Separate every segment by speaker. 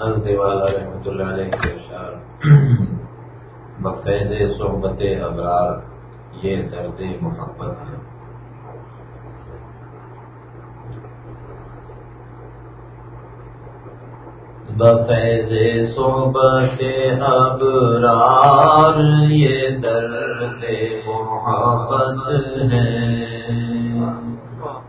Speaker 1: والا رحمۃ اللہ علیہ کے اشار بفیض صحبت ابرار، یہ درد محبت ہے۔ بفیض صحبت ابرار، یہ درد محبت ہے۔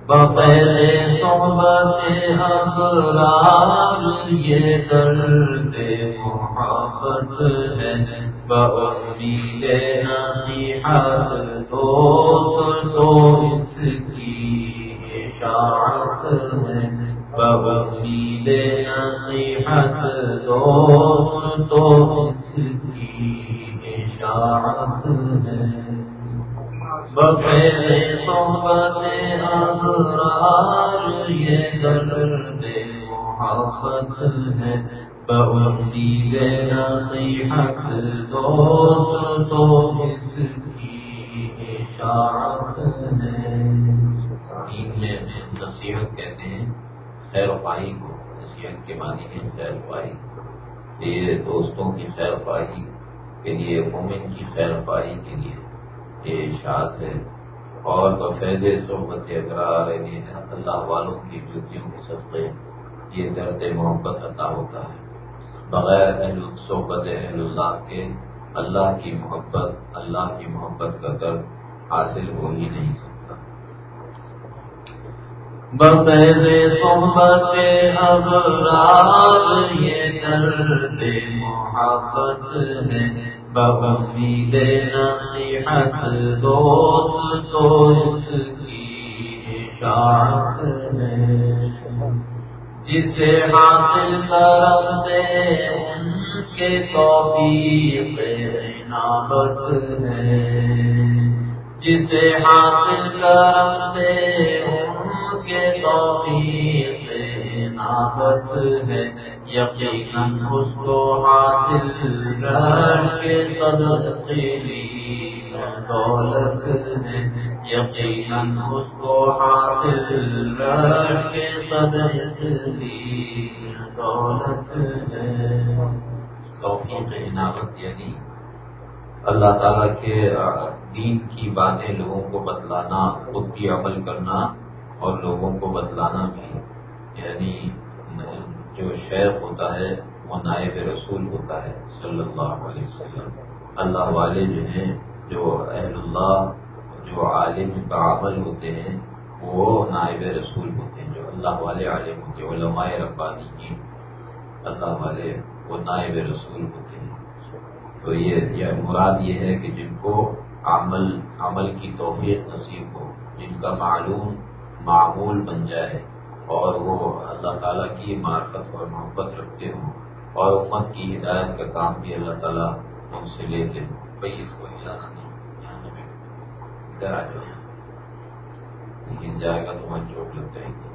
Speaker 1: بغیر صحبت ابرار یہ درد محبت ہے۔ بہت نصیحت دوست تو اس کی اشاعت ہے۔ بہت نصیحت دوست تو اس کی اشاعت ہے۔ بغیر صحبت یہ درد محبت ہے۔ بہتی نصیحت دوست تو اس کی اشاعت ہے۔ میں نصیحت کہتے ہیں، خیر خواہی کو۔ نصیحت کے معنی ہے خیر خواہی۔ یہ دوستوں کی خیر خواہی کے لیے، مومن کی خیر خواہی کے لیے۔ یہ اشاعت ہے۔ اور بفیض صحبت اقرار اللہ والوں کی جوتیوں کے صدقے، یہ درد محبت عطا ہوتا ہے۔ بغیر اہل صحبت اہل اللہ کے، اللہ کی محبت، اللہ کی محبت کا درد حاصل ہو ہی نہیں سکتا۔ بفیض صحبت ابرار یہ درد محبت ہے۔ بغیر نصیحت دوست تو اس کی اشاعت ہے جسے حاصل کرم سے ان کے توفیق عنابت ہے۔ جسے حاصل کرم سے ان کے توفیق عنابت ہے۔ یقیناً اس کو حاصل کر کے صدر دولت ہے یقیناً اس کو حاصل کر کے صدر دولت ہے توفیق عنابت یعنی اللہ تعالیٰ کے دین کی باتیں لوگوں کو بتلانا، خود بھی عمل کرنا اور لوگوں کو بتلانا بھی یعنی جو شیخ ہوتا ہے، وہ نائب رسول ہوتا ہے صلی اللہ علیہ وسلم۔ اللہ والے جو ہیں، جو اہل اللہ، جو عالم بعمل ہوتے ہیں، وہ نائب رسول ہوتے ہیں۔ جو اللہ والے عالم ہوتے ہیں، علماء ربانی کی اللہ والے، وہ نائب رسول ہوتے ہیں۔ تو یہ مراد یہ ہے کہ جن کو عمل عمل کی توفیق نصیب ہو، جن کا معلوم، معمول بن جائے۔ اور وہ اللہ تعالیٰ کی معرفت اور محبت رکھتے ہوں اور امت کی ہدایت کا کام بھی اللہ تعالیٰ ہم سے لیتے ہوں بھائی، اس کو ہلانا نہیں ادھر آ جائے ہل جائے گا تو من چوٹ لگ جائے گی۔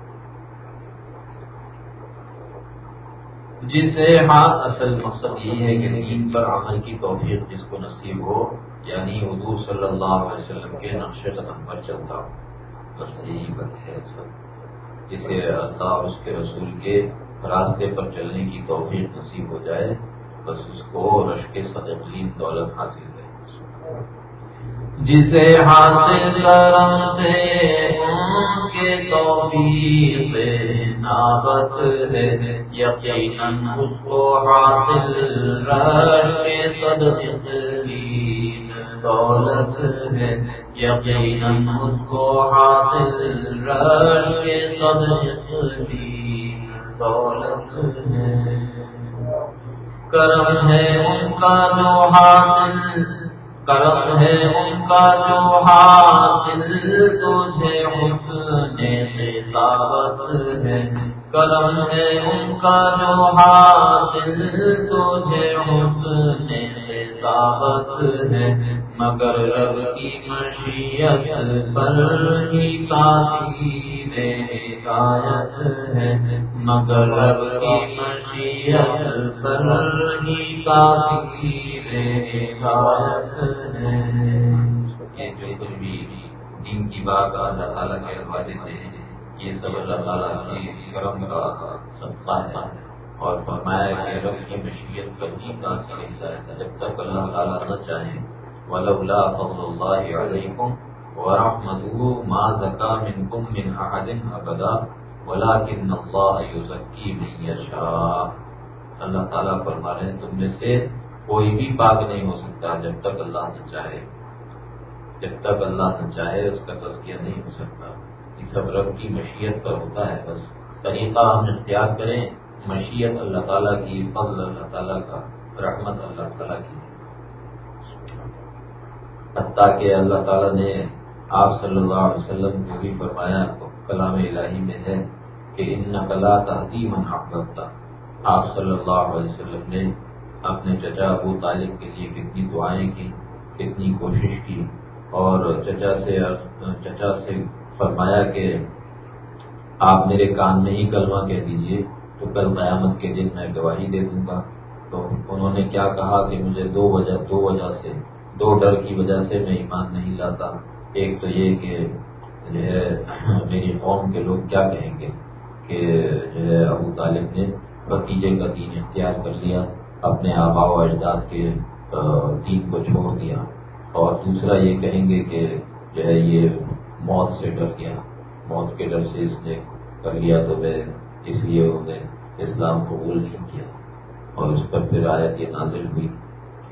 Speaker 1: جسے ہاتھ اصل مقصد یہ ہے کہ دین پر عمل کی توفیق جس کو نصیب ہو یعنی حضور صلی اللہ علیہ وسلم کے نقش قدم پر چلتا ہو۔ بس یہی بات ہے۔ سب جسے اللہ اس کے رسول کے راستے پر چلنے کی توفیق نصیب ہو جائے، بس اس کو رش کے صدقین دولت حاصل ہے جسے حاصل کرم سے ان کے توفیق نابت ہے، یقیناً اس کو حاصل رش کے صدقین دولت ہے یقیناً اس کو حاصل رش کے دولت ہے۔ کرم ہے ان کا جو حاصل، کرم ہے ان کا جو حاصل، تجھے حسن خطابت ہے۔ کرم ہے ان کا جو حاصل، تجھے حسن خطابت ہے۔ مگر رب کی مشیت پر ہی تاثیر ہدایت ہے۔ مگر رب کی مشیت پر ہی تاثیر ہدایت ہے۔ یہ جو کچھ بھی دین کی بات اللہ تعالیٰ کے حوالے سے یہ سب اللہ تعالیٰ کی کرم کا سب ہے۔ اور فرمایا کہ رب کی مشیت کرنی کا ہدایت ہے۔ جب تک اللہ تعالیٰ نہ چاہے ولولا فضل اللہ علیکم ورحمته ما زکا منکم من احد ابدا ولكن اللہ یزکی من یشاء اللہ تعالیٰ فرما رہے ہیں تم میں سے کوئی بھی پاک نہیں ہو سکتا جب تک اللہ نہ چاہے۔ جب تک اللہ نہ چاہے، اس کا تذکیہ نہیں ہو سکتا۔ یہ سب رب کی مشیت پر ہوتا ہے۔ بس طریقہ ہم اختیار کریں، مشیت اللہ تعالیٰ کی، فضل اللہ تعالیٰ کا، رحمت اللہ تعالیٰ کی۔ حتیٰ کہ اللہ تعالیٰ نے آپ صلی اللہ علیہ وسلم کو بھی فرمایا کلام الہی میں ہے کہ ان کلا تحدی من احبتا آپ صلی اللہ علیہ وسلم نے اپنے چچا ابو طالب کے لیے کتنی دعائیں کی، کتنی کوشش کی اور چچا سے چچا سے فرمایا کہ آپ میرے کان میں ہی کلمہ کہہ دیجیے تو کل قیامت کے دن میں گواہی دے دوں گا۔ تو انہوں نے کیا کہا کہ مجھے دو وجہ دو وجہ سے دو ڈر کی وجہ سے میں ایمان نہیں لاتا۔ ایک تو یہ کہ جو ہے، میری قوم کے لوگ کیا کہیں گے کہ جو ہے، ابو طالب نے بتیجے کا دین اختیار کر لیا، اپنے آبا و اجداد کے دین کو چھوڑ دیا۔ اور دوسرا یہ کہیں گے کہ جو ہے، یہ موت سے ڈر گیا۔ موت کے ڈر سے اس نے کر لیا تو میں اس لیے انہوں نے اسلام قبول نہیں کیا۔ اور اس پر پھر آیت یہ نازل ہوئی۔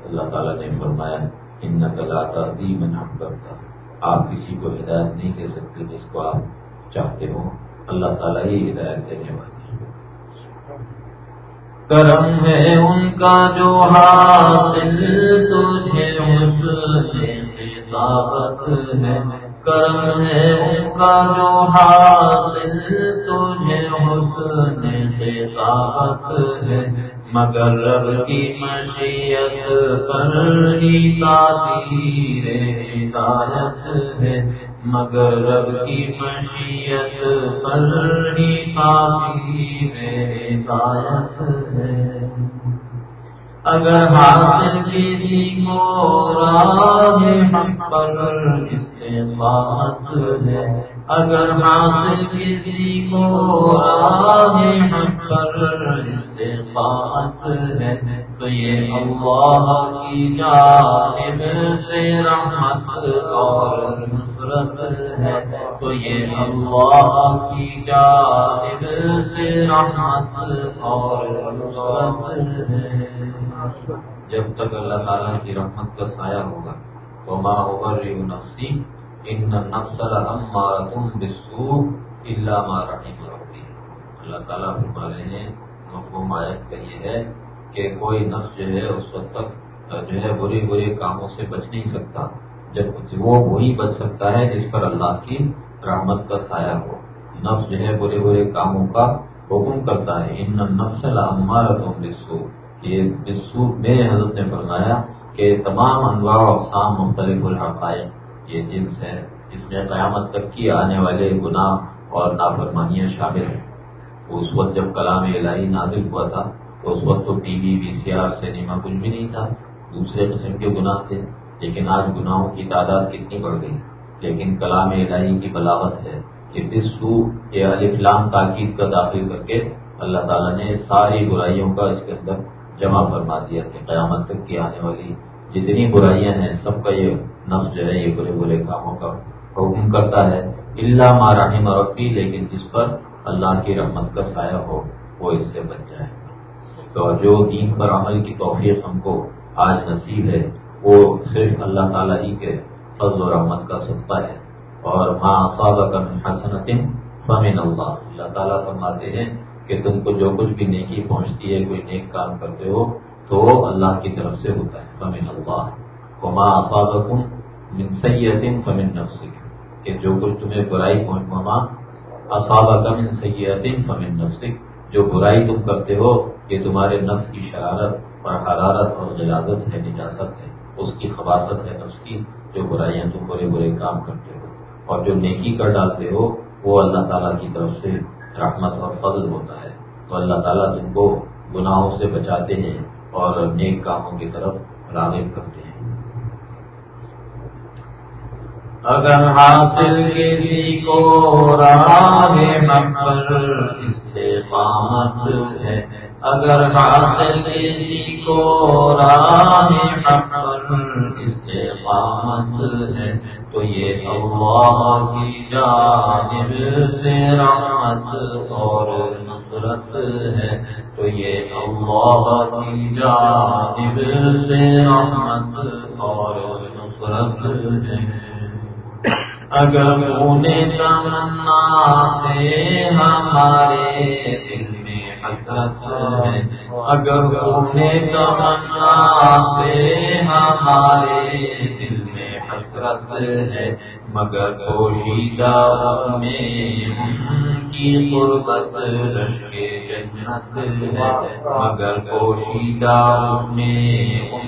Speaker 1: اللہ تعالیٰ نے فرمایا ان نقل آتا دی میں نام کرتا آپ کسی کو ہدایت نہیں دے سکتے جس کو آپ چاہتے ہو اللہ تعالیٰ ہی ہدایت دینے والے
Speaker 2: کرم ہے ان کا جو حاصل تجھے طاقت ہے۔ کرم ہے ان کا جو حاصل تجھے حسن سے طاقت ہے۔ مگر رب کی مشیت پر ہی تعطیر ہدایت ہے۔ مگر رب کی مشیت پر ہی تعطیر ہدایت ہے۔ اگر حاصل کسی کو راہ حق پر استقامت ہے، اگر حاصل کسی کو راہ استقامت ہے تو یہ اللہ کی جانب سے رحمت اور نصرت ہے۔ تو یہ اللہ کی جانب سے رحمت اور نصرت ہے۔
Speaker 1: جب تک اللہ تعالیٰ کی رحمت کا سایہ ہوگا۔ تو ماں ابر نفسی ان نفسل ہمارا تم بسو اللہ ماں مارا اللہ تعالیٰ فرما رہے ہیں مفہوم آیت کا یہ ہے کہ کوئی نفس جو ہے اس وقت تک جو ہے برے برے کاموں سے بچ نہیں سکتا، جب وہ وہی بچ سکتا ہے جس پر اللہ کی رحمت کا سایہ ہو۔ نفس جو ہے برے برے کاموں کا حکم کرتا ہے۔ ان نفس ہمارا تم بسو یہ بسو میرے حضرت نے فرمایا کہ تمام انواع و اقسام مختلف الحقائق، یہ جنس ہے جس میں قیامت تک کی آنے والے گناہ اور نافرمانیاں شامل ہیں۔ اس وقت جب کلام الہی نازل ہوا تھا تو اس وقت تو T V V C R, cinema کچھ بھی نہیں تھا۔ دوسرے قسم کے گناہ تھے، لیکن آج گناہوں کی تعداد کتنی بڑھ گئی۔ لیکن کلام الہی کی بلاوت ہے کہ بسو یہ الفلام تاکید کا داخل کر کے اللہ تعالیٰ نے ساری برائیوں کا اس کے اندر جمع فرما دیا کہ قیامت تک کی آنے والی جتنی برائیاں ہیں، سب کا یہ نفس جو ہے، یہ برے برے کاموں کا حکم کرتا ہے۔ اللہ ماراہی مربی لیکن جس پر اللہ کی رحمت کا سایہ ہو، وہ اس سے بچ جائے تو جو دین پر عمل کی توفیق ہم کو آج نصیب ہے، وہ صرف اللہ تعالیٰ ہی کے فضل و رحمت کا صدقہ ہے۔ اور ماں صاب حسنت فمن اللہ۔ اللہ تعالیٰ فرماتے ہیں کہ تم کو جو کچھ بھی نیکی پہنچتی ہے، کوئی نیک کام کرتے ہو، تو وہ اللہ کی طرف سے ہوتا ہے۔ فمن اللہ۔ کو ماں صابقم من سید فمن نفسک۔ کہ جو کچھ تمہیں برائی پہنچ ماں اصابہ من سید فمن نفسک جو برائی تم کرتے ہو، یہ تمہارے نفس کی شرارت اور حرارت اور غلازت ہے، نجاست ہے، اس کی خباصت ہے نفس کی، جو برائیاں تم برے برے کام کرتے ہو۔ اور جو نیکی کر ڈالتے ہو، وہ اللہ تعالیٰ کی طرف سے رحمت اور فضل ہوتا ہے۔ تو اللہ تعالیٰ تم کو گناہوں سے بچاتے ہیں اور نیک کاموں کی طرف راغب کرتے ہیں۔
Speaker 2: اگر حاصل کسی کو راہ استقامت ہے، اگر حاصل کسی کو راہ استقامت ہے، تو یہ اللہ کی جانب سے رحمت اور نصرت ہے۔ تو یہ اللہ کی جانب سے رحمت اور نصرت ہے۔ اگر انہیں تمنا سے ہمارے دل میں حسرت ہے، اگر انہیں تمنا سے ہمارے دل میں حسرت ہے، مگر پوشیدہ میں ان کی قربت رش کے جنت ہے۔ مگر پوشیدہ میں ان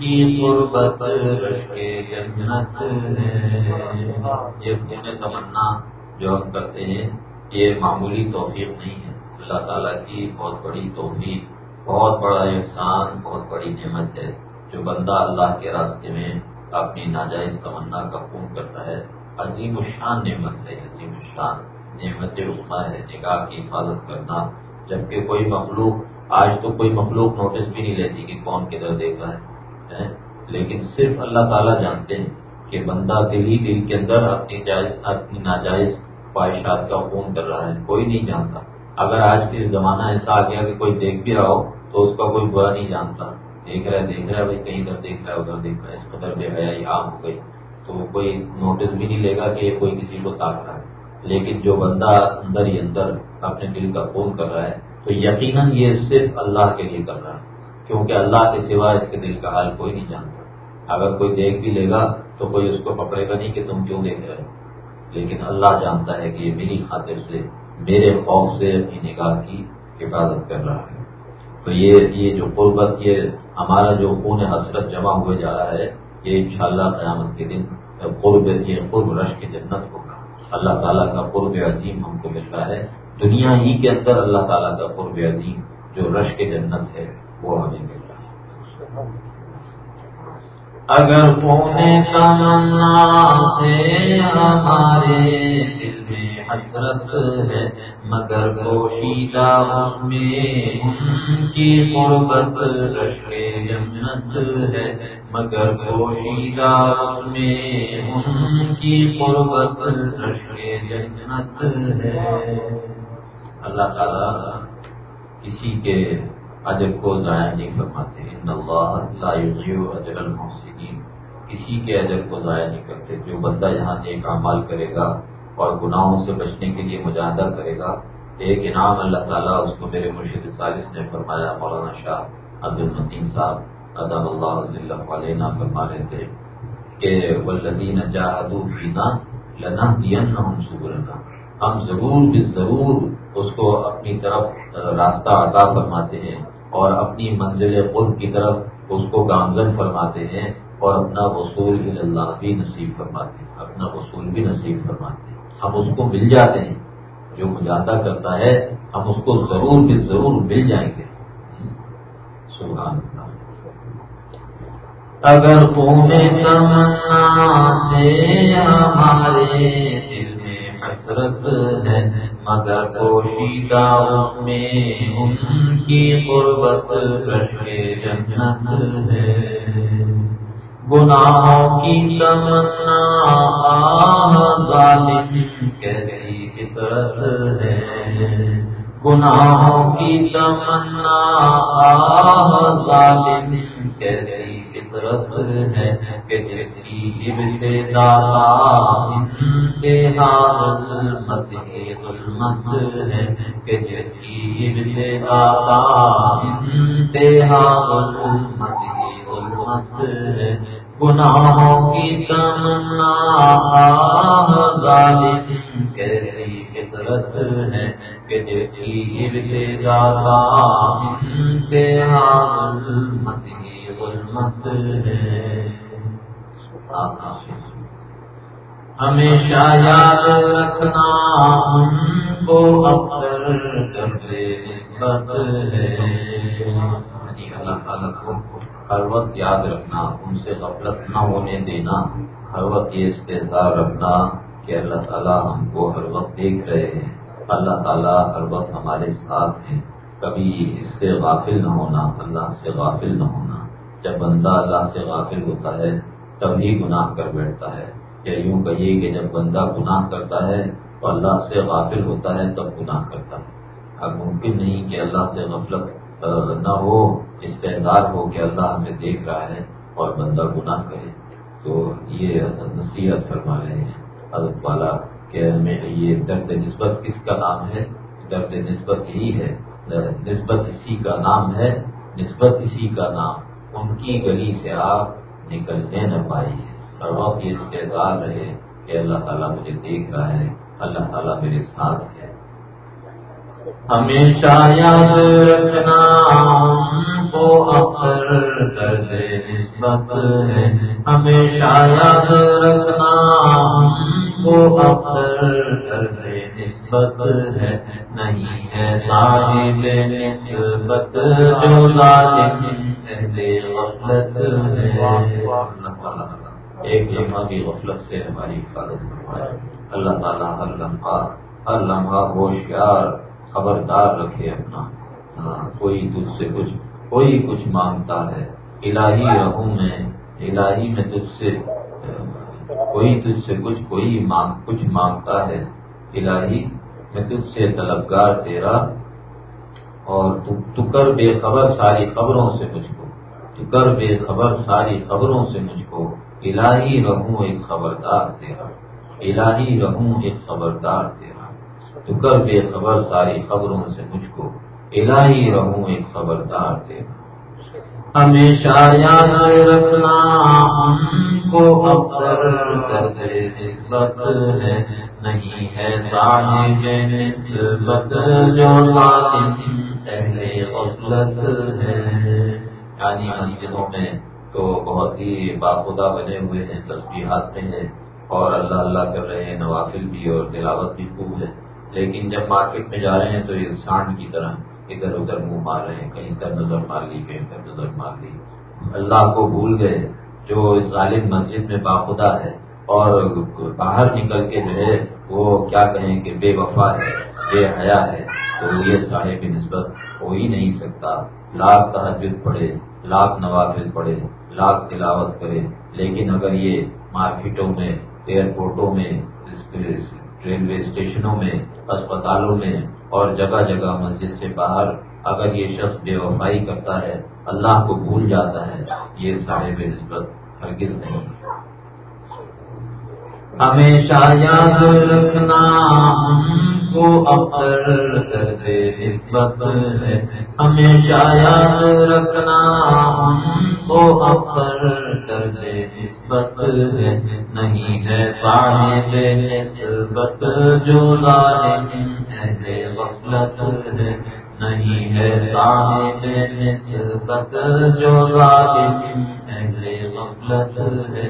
Speaker 2: کی قربت رش کے جنت ہے۔ یہ تمنا جو ہم کرتے ہیں، یہ معمولی توفیق نہیں ہے۔ اللہ تعالیٰ کی بہت بڑی توفیق، بہت بڑا احسان، بہت بڑی نعمت ہے۔ جو بندہ اللہ کے راستے میں اپنی ناجائز تمنا کا خون کرتا ہے، عظیم الشان نعمت ہے۔ عظیم الشان نعمت عما ہے، نگاہ کی حفاظت کرنا۔ جبکہ کوئی مخلوق، آج تو کوئی مخلوق نوٹس بھی نہیں لیتی کہ کون کدھر دیکھ رہا ہے لیکن صرف اللہ تعالیٰ جانتے ہیں۔ کہ بندہ دل ہی دل کے اندر اپنی اپنی ناجائز خواہشات کا خون کر رہا ہے، کوئی نہیں جانتا۔ اگر آج کے زمانہ ایسا آ گیا کہ کوئی دیکھ بھی رہا ہو، تو اس کا کوئی برا نہیں جانتا۔ دیکھ رہا ہے، دیکھ رہا ہے، بھائی کہیں ادھر دیکھ رہا ہے، ادھر دیکھ رہا ہے، اس قدر بے حیائی عام ہو گئی۔ تو کوئی نوٹس بھی نہیں لے گا کہ کوئی کسی کو تاک رہا ہے۔ لیکن جو بندہ اندر ہی اندر اپنے دل کا خون کر رہا ہے، تو یقیناً یہ صرف اللہ کے لیے کر رہا ہے۔ کیونکہ اللہ کے سوا اس کے دل کا حال کوئی نہیں جانتا۔ اگر کوئی دیکھ بھی لے گا تو کوئی اس کو پکڑے گا نہیں کہ تم کیوں دیکھ رہے ہو۔ لیکن اللہ جانتا ہے کہ یہ میری خاطر سے، میرے خوف سے اپنی نگاہ کی حفاظت کر رہا ہے۔ تو یہ یہ جو قربت، یہ ہمارا جو خون حسرت جمع ہوئے جا رہا ہے، یہ انشاءاللہ قیامت کے دن قرب، یہ قرب رش کی جنت ہوگا۔ اللہ تعالیٰ کا قرب عظیم ہم کو ملتا ہے۔ دنیا ہی کے اندر اللہ تعالیٰ کا قرب عظیم جو رش کی جنت ہے، وہ ہمیں مل رہا ہے
Speaker 1: اگر پونے تمنا سے ہمارے دل میں حسرت ہے، مگر پوشیدہ میں ان کی قربت رشے جنت ہے۔ مگر پوشیدہ میں ان کی قربت رشے جنت ہے۔ اللہ تعالیٰ کسی کے اجر کو ضائع نہیں فرماتے۔ ان اللہ لا اجر المحسنین۔ کسی کے اجر کو ضائع نہیں کرتے۔ جو بندہ یہاں نیک اعمال کرے گا اور گناہوں سے بچنے کے لیے مجاہدہ کرے گا، ایک انعام اللہ تعالیٰ اس کو میرے مرشد سالس نے فرمایا۔ مولانا شاہ عبد المدین صاحب ادب اللہ علیہ فرما رہے تھے کہ ولدین جاہدو فینا لنا دین سبرنا ہم ضرور بھی ضرور اس کو اپنی طرف راستہ عطا فرماتے ہیں۔ اور اپنی منزل خود کی طرف اس کو گامزن فرماتے ہیں اور اپنا وصول اللہ بھی نصیب فرماتے ہیں، اپنا وصول بھی نصیب فرماتے ہیں۔ ہم اس کو مل جاتے ہیں، جو مجاہدہ کرتا ہے، ہم اس کو ضرور بھی ضرور مل جائیں گے۔ سبحان اللہ۔ اگر تمنا سے ہمارے حسرت ہے، مگر پوشیدہ اس میں ان کی قربت رشے جنت ہے۔ گناہوں کی تمنا ظالم کیسی فطرت ہے؟ گناہوں کی تمنا ظالم کیسی فطرت ہے؟ کہ جس کی ابتدا انتہا ظلمت ہی ظلمت ہے کہ جس کی ابتدا انتہا ظلمت ہی ظلمت ہے گناہوں کی تمنا ظالم کیسی فطرت ہے کہ جس کی ابتدا انتہا ظلمت ہی ظلمت ہے۔ ہمیشہ یاد رکھنا ان کو اکثر کرتے نسبت ہے۔ اللہ تعالیٰ کو ہر وقت یاد رکھنا، ان سے غفلت نہ ہونے دینا، ہر وقت یہ استحصال رکھنا کہ اللہ تعالیٰ ہم کو ہر وقت دیکھ رہے ہیں۔ اللہ تعالیٰ ہر وقت ہمارے ساتھ ہیں۔ کبھی اس سے غافل نہ ہونا، اللہ سے غافل نہ ہونا۔ جب بندہ اللہ سے غافل ہوتا ہے، تب ہی گناہ کر بیٹھتا ہے۔ یا یوں کہیے کہ جب بندہ گناہ کرتا ہے تو اللہ سے غافل ہوتا ہے تب گناہ کرتا ہے۔ اب ممکن نہیں کہ اللہ سے غفلت نہ ہو استحدار ہو کہ اللہ ہمیں دیکھ رہا ہے اور بندہ گناہ کرے۔ تو یہ نصیحت فرما رہے ہیں حضرت والا کہ ہمیں یہ درد نسبت کس کا نام ہے؟ درد نسبت یہی ہے نسبت اسی کا نام ہے، نسبت اسی کا نام۔ ان کی گلی سے آپ نکلنے نہ پائیے۔ اور وقت یہ استعدار رہے کہ اللہ تعالیٰ مجھے دیکھ رہا ہے، اللہ تعالیٰ میرے ساتھ ہے۔
Speaker 2: ہمیشہ یاد رکھنا کو اکثر درد نسبت ہے۔ ہمیشہ یاد رکھنا کو اکثر درد نسبت ہے۔ نہیں ہے صاحب نسبت جو ظالم اہل غفلت ہے۔
Speaker 1: ایک لمحہ کی غفلت سے ہماری حفاظت فرمائے۔ اللہ تعالیٰ ہر لمحہ ہر لمحہ ہوشیار، خبردار رکھے اپنا۔ ہاں، کوئی تجھ سے کچھ، کوئی کچھ مانگتا ہے۔ الہی رہوں میں، الہی میں تجھ سے، کوئی تجھ سے کچھ، کوئی مانگ، کچھ مانگتا ہے۔ الہی میں تجھ سے طلبگار تیرا، اور تو کر بے خبر ساری خبروں سے مجھ کو۔ تو کر بے خبر ساری خبروں سے مجھ کو۔ الہی رہوں ایک خبردار تیرا، الہی رہوں ایک خبردار تیرا۔ تو کر بے خبر ساری خبروں سے مجھ کو، الہی رہوں ایک خبردار دے
Speaker 2: ہمیشہ یاد رکھنا کو افسر دے نسبت ہے نہیں ہے صاحب نسبت جو پہلے غفلت ہے۔
Speaker 1: یعنی مسجدوں میں تو بہت ہی باخدا بنے ہوئے ہیں تصویرات میں ہیں اور اللہ اللہ کر رہے ہیں، نوافل بھی اور تلاوت بھی خوب ہے۔ لیکن جب مارکیٹ میں جا رہے ہیں تو یہ سانڈ کی طرح ادھر ادھر منہ مار رہے ہیں، کہیں تر نظر مار لی، کہیں تر نظر مار لی۔ اللہ کو بھول گئے، جو ظالم مسجد میں باخدا ہے اور باہر نکل کے جو ہے وہ کیا کہیں کہ بے وفا ہے، بے حیا ہے، تو یہ صاحب نسبت ہو ہی نہیں سکتا۔ لاکھ تحجد پڑھے، لاکھ نوافل پڑھے۔ لاکھ تلاوت کرے۔ لیکن اگر یہ مارکیٹوں میں، ایئرپورٹوں میں، ریلوے اسٹیشنوں میں، اسپتالوں میں اور جگہ جگہ مسجد سے باہر اگر یہ شخص بے وفائی کرتا ہے، اللہ کو بھول جاتا ہے، یہ صاحب نسبت ہرگز نہیں۔
Speaker 2: ہمیشہ یاد رکھنا۔ کو اکثر درد نسبت ہے۔ ہمیشہ یاد رکھنا ہم کو اکثر درد نسبت ہے۔ نہیں ہے صاحب نسبت جو ظالم اہل غفلت ہے۔ نہیں ہے صاحب نسبت جو ظالم اہل غفلت ہے۔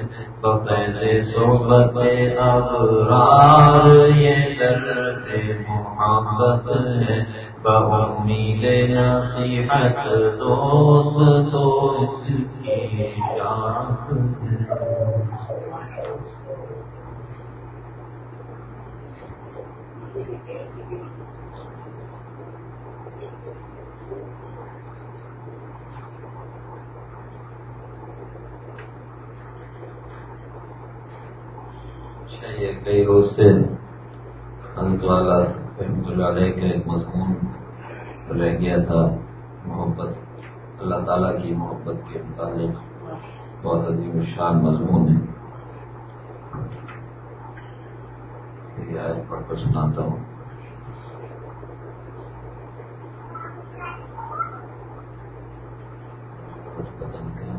Speaker 2: صحبت ابرار یہ درد محبت ہے۔ بہمید نصیحت دوست تو اس کی شاخ
Speaker 1: یہ کئی روز سے رحمتہ اللہ رحمت اللہ علیہ کا ایک مضمون رہ گیا تھا، محبت، اللہ تعالیٰ کی محبت کے متعلق۔ بہت عظیم شان مضمون ہے۔ پڑھ کر سناتا ہوں۔ پتہ نہیں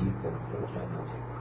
Speaker 1: عجیب طریقے سے پہنچانا چاہیے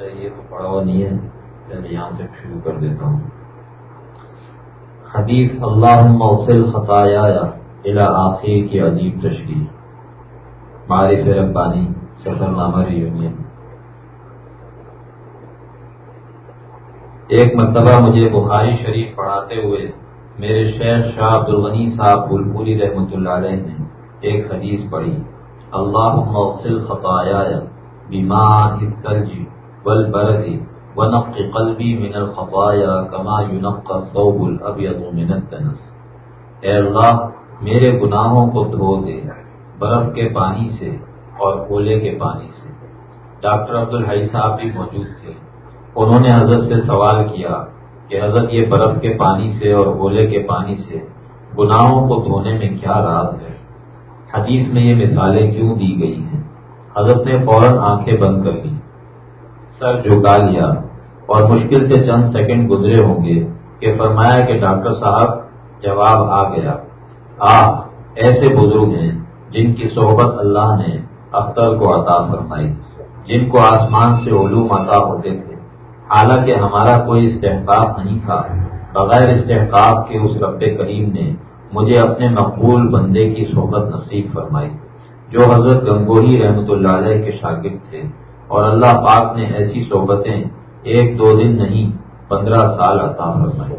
Speaker 1: یہ تو پڑا ہوا نہیں ہے یہاں سے شروع کر دیتا ہوں۔ حدیث اللہ موصل خطایا الا آخر کی عجیب تشریح۔ معرف ربانی سفر نامہ یونین ایک مرتبہ مجھے بخاری شریف پڑھاتے ہوئے میرے شیخ شاہ عبد الغنی صاحب بلپوری رحمۃ اللہ علیہ نے ایک حدیث پڑھی اللہ موصل خطایا بیمار بل بردی ونق قلبی من الخطایا کما ينقى الثوب الابيض من الدنس۔ اے اللہ، میرے گناہوں کو دھو دے برف کے پانی سے اور اولے کے پانی سے۔ ڈاکٹر عبد الحی صاحب بھی موجود تھے۔ انہوں نے حضرت سے سوال کیا کہ حضرت، یہ برف کے پانی سے اور اولے کے پانی سے گناہوں کو دھونے میں کیا راز ہے؟ حدیث میں یہ مثالیں کیوں دی گئی ہیں؟ حضرت نے فوراً آنکھیں بند کر لی سر جھکا لیا اور مشکل سے چند سیکنڈ گزرے ہوں گے کہ فرمایا کہ ڈاکٹر صاحب، جواب آ گیا۔ آپ ایسے بزرگ ہیں جن کی صحبت اللہ نے اختر کو عطا فرمائی، جن کو آسمان سے علوم عطا ہوتے تھے۔ حالانکہ ہمارا کوئی استحقاق نہیں تھا۔ بغیر استحقاق کے اس رب کریم نے مجھے اپنے مقبول بندے کی صحبت نصیب فرمائی، جو حضرت گنگوہی رحمت اللہ علیہ کے شاگرد تھے۔ اور اللہ پاک نے ایسی صحبتیں ایک دو دن نہیں، پندرہ سال عطا فرمائے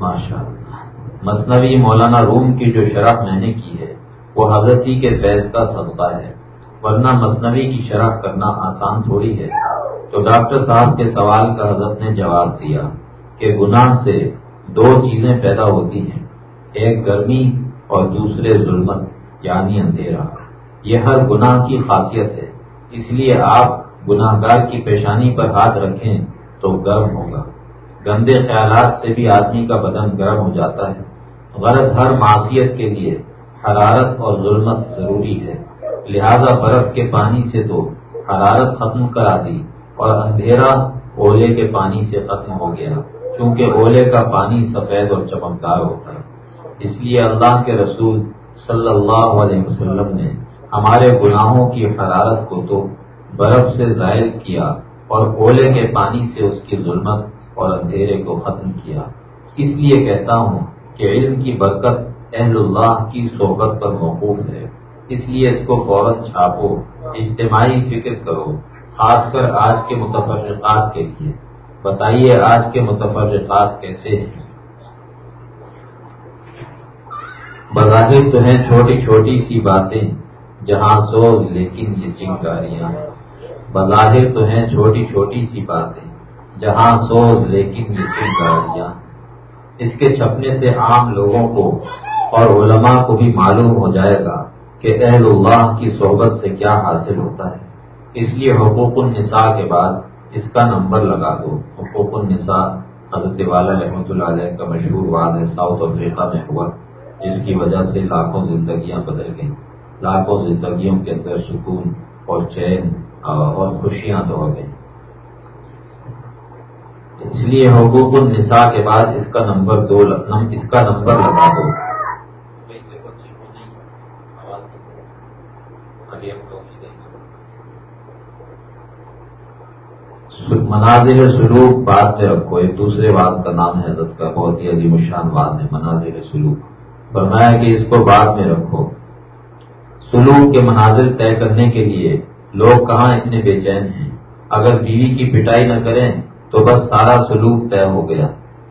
Speaker 1: ماشاء اللہ مصنوعی مولانا روم کی جو شرح میں نے کی ہے، وہ حضرتی کے فیض کا صدقہ ہے۔ ورنہ مصنوعی کی شرح کرنا آسان تھوڑی ہے۔ تو ڈاکٹر صاحب کے سوال کا حضرت نے جواب دیا کہ گناہ سے دو چیزیں پیدا ہوتی ہیں، ایک گرمی اور دوسرے ظلمت یعنی اندھیرا۔ یہ ہر گناہ کی خاصیت ہے۔ اس لیے آپ گناہ گار کی پیشانی پر ہاتھ رکھیں تو گرم ہوگا۔ گندے خیالات سے بھی آدمی کا بدن گرم ہو جاتا ہے۔ غرض ہر معاشیت کے لیے حرارت اور ظلمت ضروری ہے۔ لہذا برف کے پانی سے تو حرارت ختم کرا دی اور اندھیرا اولے کے پانی سے ختم ہو گیا کیونکہ اولے کا پانی سفید اور چمکدار ہوتا ہے۔ اس لیے اللہ کے رسول صلی اللہ علیہ وسلم نے ہمارے گناہوں کی حرارت کو تو برف سے ظاہر کیا اور اولے کے پانی سے اس کی ظلمت اور اندھیرے کو ختم کیا۔ اس لیے کہتا ہوں کہ علم کی برکت اہل اللہ کی صحبت پر موقوف ہے۔ اس لیے اس کو فوراً چھاپو، اجتماعی فکر کرو، خاص کر آج کے متفرقات کے لیے۔ بتائیے آج کے متفرقات کیسے ہیں؟ بظاہر تو ہیں چھوٹی چھوٹی سی باتیں۔ جہاں سوز لیکن یہ چنگاریاں بظاہر تو ہیں چھوٹی چھوٹی سی باتیں، جہاں سوز لیکن یہ چنگاریاں اس کے چھپنے سے عام لوگوں کو اور علماء کو بھی معلوم ہو جائے گا کہ اہل اللہ کی صحبت سے کیا حاصل ہوتا ہے۔ اس لیے حقوق النساء کے بعد اس کا نمبر لگا دو۔ حقوق النساء حضرت والا رحمۃ اللہ علیہ کا مشہور واد ہے ساؤتھ افریقہ میں ہوا، جس کی وجہ سے لاکھوں زندگیاں بدل گئیں۔ لاکھوں زندگیوں کے اندر سکون اور چین اور خوشیاں تو ہو گئی اس لیے حقوق النساء کے بعد اس کا نمبر دو اس کا نمبر لگا دو۔ مناظر سلوک بات میں رکھو ایک دوسرے واز کا نام ہے، حضرت کا بہت ہی عظیم الشان واز ہے مناظر سلوک۔ فرمایا کہ اس کو بعد میں رکھو۔ سلوک کے مناظر طے کرنے کے لیے لوگ کہاں اتنے بے چین ہیں؟ اگر بیوی کی پٹائی نہ کریں تو بس سارا سلوک طے ہو گیا۔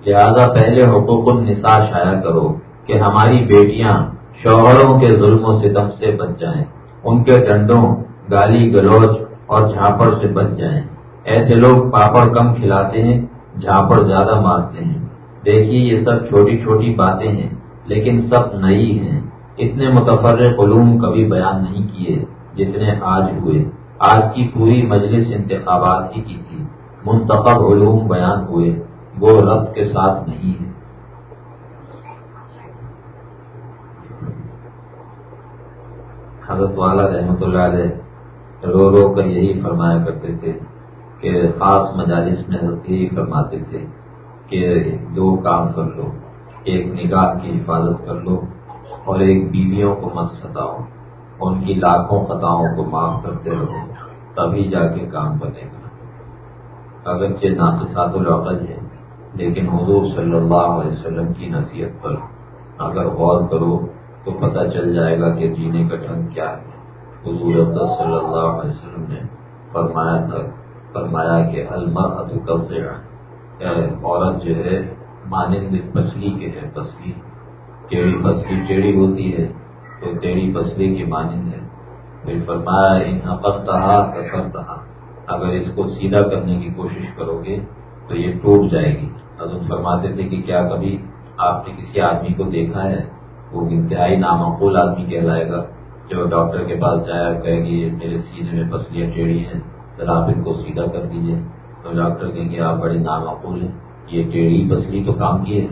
Speaker 1: لہذا پہلے حقوق النساء شایا کرو کہ ہماری بیٹیاں شوہروں کے ظلم و ستم سے بچ جائیں، ان کے ڈنڈوں، گالی گلوچ اور جھاپڑ سے بچ جائیں۔ ایسے لوگ پاپڑ کم کھلاتے ہیں، جھاپڑ زیادہ مارتے ہیں۔ دیکھیے یہ سب چھوٹی چھوٹی باتیں ہیں، لیکن سب نئی ہیں۔ اتنے متفرق علوم کبھی بیان نہیں کیے جتنے آج ہوئے۔ آج کی پوری مجلس انتخابات ہی کی تھی۔ منتخب علوم بیان ہوئے۔ وہ رب کے ساتھ نہیں ہے۔ حضرت والا رحمت اللہ علیہ رو رو کر یہی فرمایا کرتے تھے کہ خاص مجالس میں یہی فرماتے تھے کہ دو کام کر لو، ایک نگاہ کی حفاظت کر لو اور ایک بیویوں کو مت ستاؤ، ان کی لاکھوں خطاؤں کو معاف کرتے رہو، تبھی جا کے کام بنے گا۔ اگرچہ ناقصات العقل ہے لیکن حضور صلی اللہ علیہ وسلم کی نصیحت پر اگر غور کرو تو پتہ چل جائے گا کہ جینے کا ڈھنگ کیا ہے۔ حضور صلی اللہ علیہ وسلم نے فرمایا تھا، فرمایا کہ المر ادو عورت جو ہے، مانند پسلی کے ہے، پسلی۔ ٹیڑھی پسلی ٹیڑھی ہوتی ہے، تو ٹیڑھی پسلی کی مانند ہے۔ پھر فرمایا، ان تہا کسر تہا اگر اس کو سیدھا کرنے کی کوشش کرو گے، تو یہ ٹوٹ جائے گی۔ حضرت فرماتے تھے کہ کیا کبھی آپ نے کسی آدمی کو دیکھا ہے؟ وہ انتہائی نامعقول آدمی کہلائے گا۔ جو ڈاکٹر کے پاس جایا کہے گی میرے سینے میں پسلیاں ٹیڑھی ہیں ذرا آپ ان کو سیدھا کر دیجیے تو ڈاکٹر کہیں گے آپ بڑے نامعقول ہیں، یہ ٹیڑھی پسلی تو کام کی ہے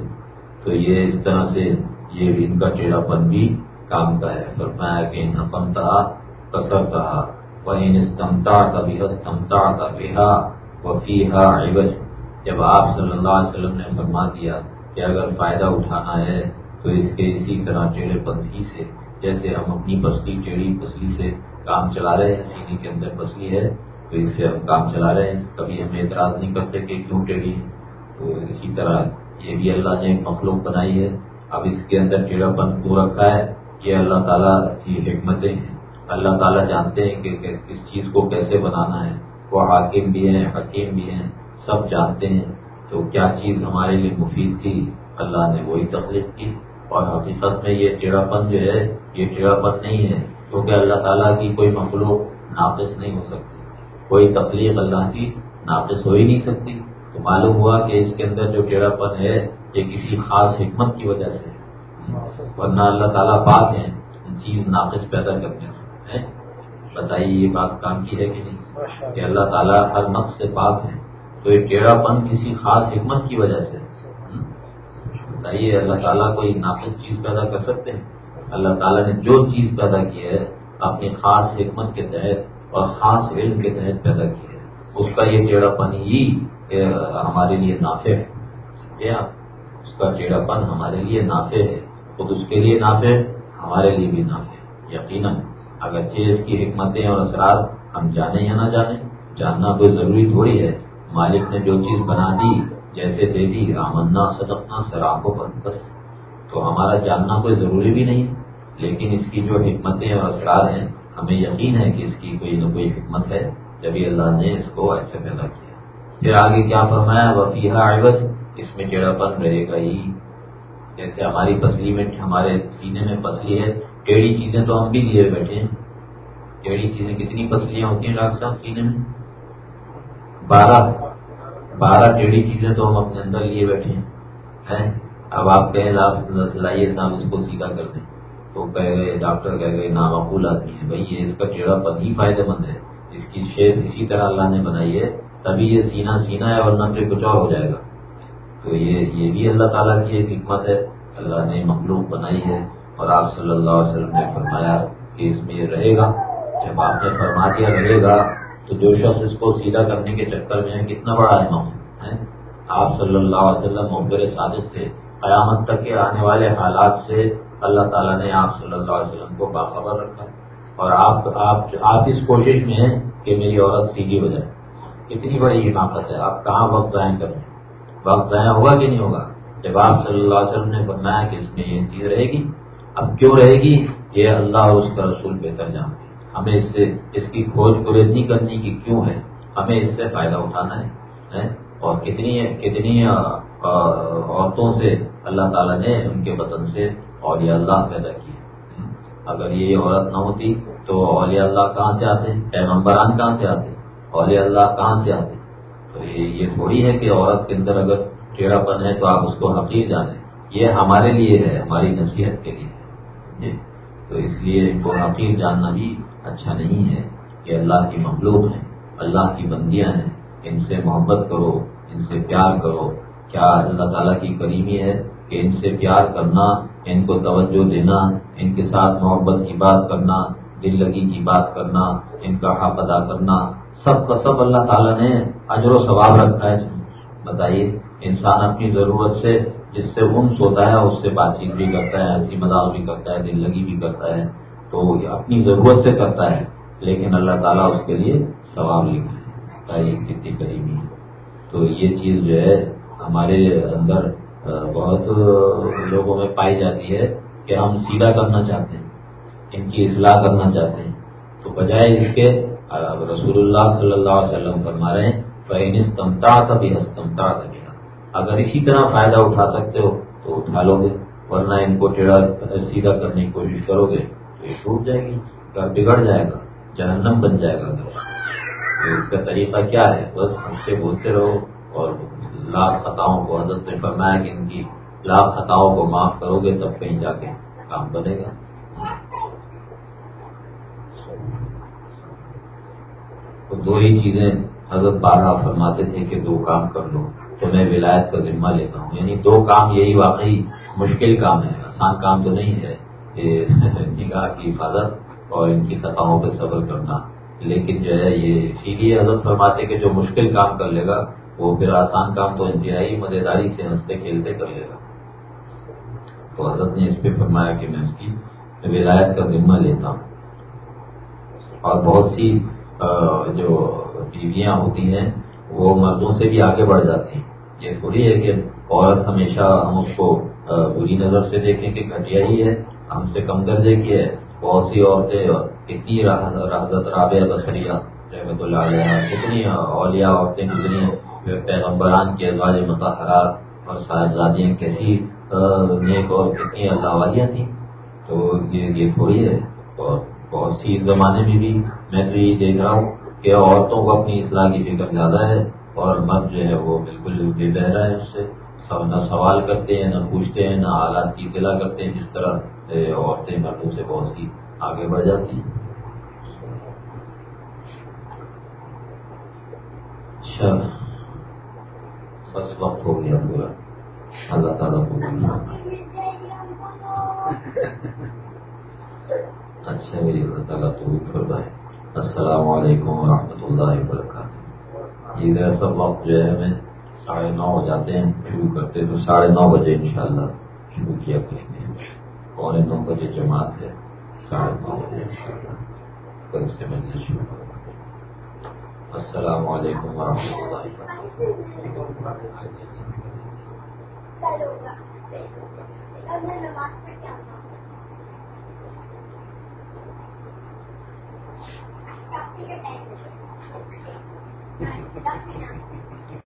Speaker 1: تو یہ اس طرح سے یہ ان کا ٹیڑھا پن بھی کام کا ہے۔ فرمایا کہ نفن تھا کسر کہا وہ استمتا کبھی استمتا کا بیہا وفیحا عوج۔ جب آپ صلی اللہ علیہ وسلم نے فرما دیا کہ اگر فائدہ اٹھانا ہے تو اس کے اسی طرح ٹیڑھے پندھی سے، جیسے ہم اپنی پسلی ٹیڑھی پسلی سے کام چلا رہے ہیں، سینے کے اندر پسلی ہے، تو اس سے ہم کام چلا رہے ہیں۔ کبھی ہم اعتراض نہیں کرتے کہ کیوں ٹیڑھی تو اسی طرح یہ بھی اللہ نے ایک مخلوق بنائی ہے۔ اب اس کے اندر ٹیڑھا پن کو رکھا ہے یہ اللہ تعالیٰ کی حکمتیں ہیں۔ اللہ تعالیٰ جانتے ہیں کہ کس چیز کو کیسے بنانا ہے۔ وہ حاکم بھی ہیں، حکیم بھی ہیں، سب جانتے ہیں۔ تو کیا چیز ہمارے لیے مفید تھی؟ اللہ نے وہی تخلیق کی۔ اور حقیقت میں یہ ٹیڑھا پن جو ہے، یہ ٹیڑھا پن نہیں ہے۔ کیونکہ اللہ تعالیٰ کی کوئی مخلوق ناقص نہیں ہو سکتی۔ کوئی تخلیق اللہ کی ناقص ہو ہی نہیں سکتی۔ تو معلوم ہوا کہ اس کے اندر جو ٹیڑھا پن ہے یہ کسی خاص حکمت کی وجہ سے ورنہ اللہ تعالیٰ پاک ہیں چیز ناقص پیدا کرنے سے بتائیے یہ بات کام کی ہے کہ نہیں؟ کہ اللہ تعالیٰ ہر نقص سے پاک ہے تو یہ ٹیڑھا پن کسی خاص حکمت کی وجہ سے بتائیے اللہ تعالیٰ کوئی ناقص چیز پیدا کر سکتے ہیں؟ اللہ تعالیٰ نے جو چیز پیدا کی ہے، اپنی خاص حکمت کے تحت اور خاص علم کے تحت پیدا کی ہے۔ اس کا یہ ٹیڑھا پن ہی ہمارے لیے نافع ہے۔ اس کا ٹیڑھا پن ہمارے لیے نافع ہے خود اس کے لیے نافع ہمارے لیے بھی نافع یقیناً اگر چیز کی حکمتیں اور اثرات ہم جانیں یا نہ جانیں، جاننا کوئی ضروری تھوڑی ہے۔ مالک نے جو چیز بنا دی، جیسے دے دی رامنا صدقنا سراخوں پر بس۔ تو ہمارا جاننا کوئی ضروری بھی نہیں۔ لیکن اس کی جو حکمتیں اور اثرات ہیں، ہمیں یقین ہے کہ اس کی کوئی نہ کوئی حکمت ہے۔ جبھی اللہ نے اس کو ایسے پیدا کیا۔ پھر آگے کیا فرمایا؟ وفیحا عوض اس میں ٹیڑھا پن رہے گا ہی جیسے ہماری پسلی میں ہمارے سینے میں پسلی ہے، ٹیڑھی چیزیں تو ہم بھی لیے بیٹھے ہیں۔ ٹیڑھی چیزیں کتنی پسلیاں ہوتی ہیں ڈاکٹر صاحب سینے میں؟ بارہ بارہ ٹیڑھی چیزیں تو ہم اپنے اندر لیے بیٹھے ہیں۔ اب آپ کہیں آپ لائیے صاحب اس کو سیدھا کر دیں۔ تو کہہ گئے ڈاکٹر کہہ گئے نامعقول آدمی ہے۔ بھائی، یہ اس کا ٹیڑھا پن ہی فائدہ مند ہے۔ اس کی شیپ اسی طرح اللہ نے بنائی ہے، تبھی یہ سینا سینا ہے ورنہ پھر کچھ اور ہو جائے گا۔ تو یہ یہ بھی اللہ تعالیٰ کی ایک حکمت ہے۔ اللہ نے مخلوق بنائی ہے اور آپ صلی اللہ علیہ وسلم نے فرمایا کہ اس میں یہ رہے گا۔ جب آپ نے فرما دیا رہے گا، تو جو شخص اس کو سیدھا کرنے کے چکر میں ہے، کتنا بڑا امام ہے آپ صلی اللہ علیہ وسلم مبر صادق تھے۔ قیامت تک کے آنے والے حالات سے اللہ تعالیٰ نے آپ صلی اللہ علیہ وسلم کو باخبر رکھا۔ اور آپ آپ آپ اس کوشش میں ہیں کہ میری عورت سیدھی ہو جائے۔ اتنی بڑی حماقت ہے۔ آپ کہاں وقت ضائع کریں وقت ضائع ہوگا کہ نہیں ہوگا؟ جب آپ صلی اللہ علیہ وسلم نے فرمایا کہ اس میں یہ چیز رہے گی، اب کیوں رہے گی؟ یہ اللہ اور اس کا رسول بہتر جانتے ہمیں اس سے، اس کی کھوج نہیں کرنی کی کیوں ہے؟ ہمیں اس سے فائدہ اٹھانا ہے اور کتنی کتنی عورتوں سے اللہ تعالیٰ نے ان کے وطن سے اولیاء اللہ پیدا کیے۔ اگر یہ عورت نہ ہوتی تو اولیاء اللہ کہاں سے آتے؟ پیغمبران کہاں سے آتے؟ اولیاء اللہ کہاں سے آتے؟ تو یہ تھوڑی ہے کہ عورت کے اندر اگر ٹیڑھا پن ہے تو آپ اس کو حقیق جانیں۔ یہ ہمارے لیے ہے، ہماری نصیحت کے لیے تو اس لیے ان کو حقیق جاننا بھی اچھا نہیں ہے کہ اللہ کی مخلوق ہیں، اللہ کی بندیاں ہیں۔ ان سے محبت کرو، ان سے پیار کرو۔ کیا اللہ تعالیٰ کی کریمی ہے کہ ان سے پیار کرنا، ان کو توجہ دینا، ان کے ساتھ محبت کی بات کرنا، دل لگی کی بات کرنا، ان کا حق ادا کرنا؟ سب کا سب اللہ تعالیٰ نے اجر و ثواب رکھا ہے بتائیے، انسان اپنی ضرورت سے جس سے ان سوتا ہے، اس سے بات چیت بھی کرتا ہے، ہنسی مذاق بھی کرتا ہے، دل لگی بھی کرتا ہے، تو اپنی ضرورت سے کرتا ہے، لیکن اللہ تعالیٰ اس کے لیے ثواب لکھا ہے۔ بتائیے، کتنی قریبی ہے۔ تو یہ چیز جو ہے، ہمارے اندر بہت لوگوں میں پائی جاتی ہے کہ ہم سیدھا کرنا چاہتے ہیں، ان کی اصلاح کرنا چاہتے ہیں۔ تو بجائے اس کے رسول اللہ صلی اللہ علیہ وسلم فرما رہے ہیں فینستمتا تبھی ہستمتا تبھی اگر اسی طرح فائدہ اٹھا سکتے ہو تو اٹھا لو گے، ورنہ ان کو ٹیڑھا سیدھا کرنے کی کوشش کرو گے تو یہ ٹوٹ جائے گی، گھر بگڑ جائے گا، جہنم بن جائے گا۔ تو اس کا طریقہ کیا ہے؟ بس ہم سے بولتے رہو اور لاکھ خطاؤں کو حضرت نے فرمایا کہ ان کی لاکھ خطاؤں کو معاف کرو گے، تب کہیں جا کے کام بنے گا۔ تو دو ہی چیزیں حضرت بارہ فرماتے تھے کہ دو کام کر لو، تو میں ولایت کا ذمہ لیتا ہوں۔ یعنی دو کام یہی واقعی مشکل کام ہے، آسان کام تو نہیں ہے یہ نگاہ کی حفاظت اور ان کی سطحوں پہ صبر کرنا۔ لیکن جو ہے یہ اسی لیے حضرت فرماتے کہ جو مشکل کام کر لے گا، وہ پھر آسان کام تو انتہائی مزیداری سے ہنستے کھیلتے کر لے گا۔ تو حضرت نے اس پہ فرمایا کہ میں اس کی ولایت کا ذمہ لیتا ہوں۔ اور بہت سی جو بیویاں ہوتی ہیں، وہ مردوں سے بھی آگے بڑھ جاتی ہیں۔ یہ تھوڑی ہے کہ عورت ہمیشہ ہم اس کو بری نظر سے دیکھیں کہ گھٹیا ہی ہے، ہم سے کم درجے کی ہے۔ بہت سی عورتیں، کتنی راحت رابعہ بسریا رحمت اللہ علیہ، کتنی اولیاء عورتیں کتنی پیغمبران کے ازواج متحرات اور صاحبزادیاں، کیسی نیک اور کتنی اللہ والیاں تھیں تو یہ تھوڑی ہے۔ اور بہت سی زمانے میں بھی میں تو یہی دیکھ رہا ہوں کہ عورتوں کو اپنی اصلاح کی فکر زیادہ ہے اور مرد جو ہے وہ بالکل بے بہ رہا ہے اس سے۔ نہ سوال کرتے ہیں، نہ پوچھتے ہیں، نہ حالات کی اطلاع کرتے ہیں جس طرح عورتیں مردوں سے بہت سی آگے بڑھ جاتی ہیں۔ اچھا۔ بس وقت ہو گیا پورا۔ اللہ تعالیٰ کو اچھا میری اللہ تعالیٰ تو فرمائے۔ السلام علیکم ورحمۃ اللہ وبرکاتہ۔ جی، یہ سب وقت جو ہے، ہمیں ساڑھے نو ہو جاتے ہیں، شروع کرتے تو ساڑھے نو بجے انشاءاللہ شروع کیا کریں گے پونے نو بجے جماعت ہے، ساڑھے نو بجے کل سے ملنے شروع السلام علیکم ورحمۃ اللہ وبرکاتہ۔ تھینک یو سر کتاب